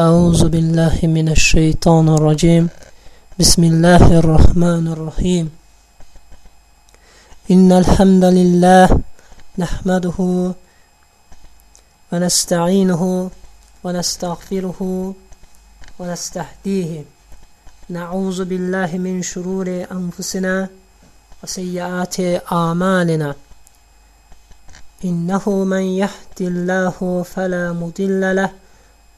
أعوذ بالله من الشيطان الرجيم. بسم الله الرحمن الرحيم. إن الحمد لله نحمده ونستعينه ونستغفره ونستهديه. نعوذ بالله من شرور أنفسنا وسيئات أعمالنا. إنه من يهد الله فلا مضل له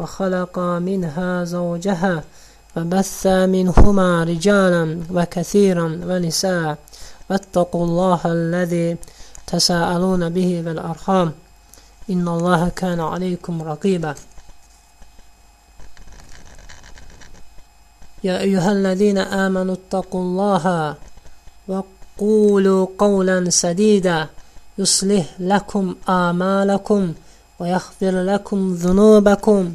وخلق منها زوجها وبث منهما رجالا وكثيرا ونساء. واتقوا الله الذي تساءلون به بالأرحام إن الله كان عليكم رقيبا. يا أيها الذين آمنوا اتقوا الله وقولوا قولا سديدا. يصلح لكم آمالكم ويغفر لكم ذنوبكم.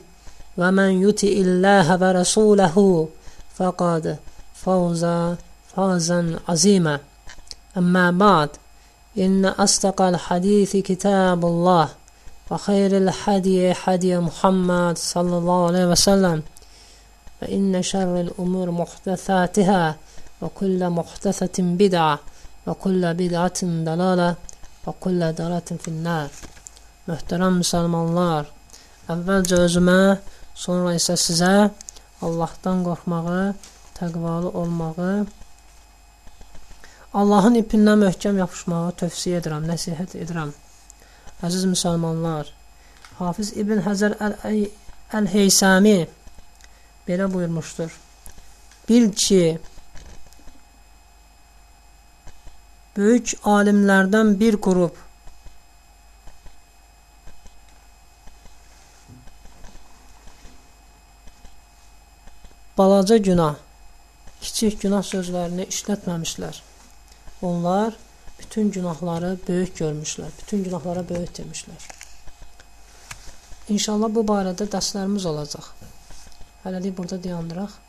ومن يطع الله ورسوله فقد فوز فوزا عظيما أما بعد إن أصدق الحديث كتاب الله وخير الحدي حدي محمد صلى الله عليه وسلم فإن شر الأمور محدثاتها وكل محدثة بدعة وكل بدعة ضلالة وكل ضلالة في النار Möhtərəm müsəlmanlar, əvvəlcə özümə, sonra isə sizə Allahdan qorxmağı, təqvalı olmağı, Allahın ipindən möhkəm yapışmağı tövsiyə edirəm, nəsihət edirəm. Əziz müsəlmanlar, Hafiz İbn Həzər Əl-Heysami belə buyurmuşdur. Bil ki, böyük alimlərdən bir qrup balaca günah, kiçik günah sözlərini işlətməmişlər. Onlar bütün günahları böyük görmüşlər, bütün günahlara böyük demişlər. İnşallah bu barədə dərslərimiz olacaq. Hələlik burada dayandıraq.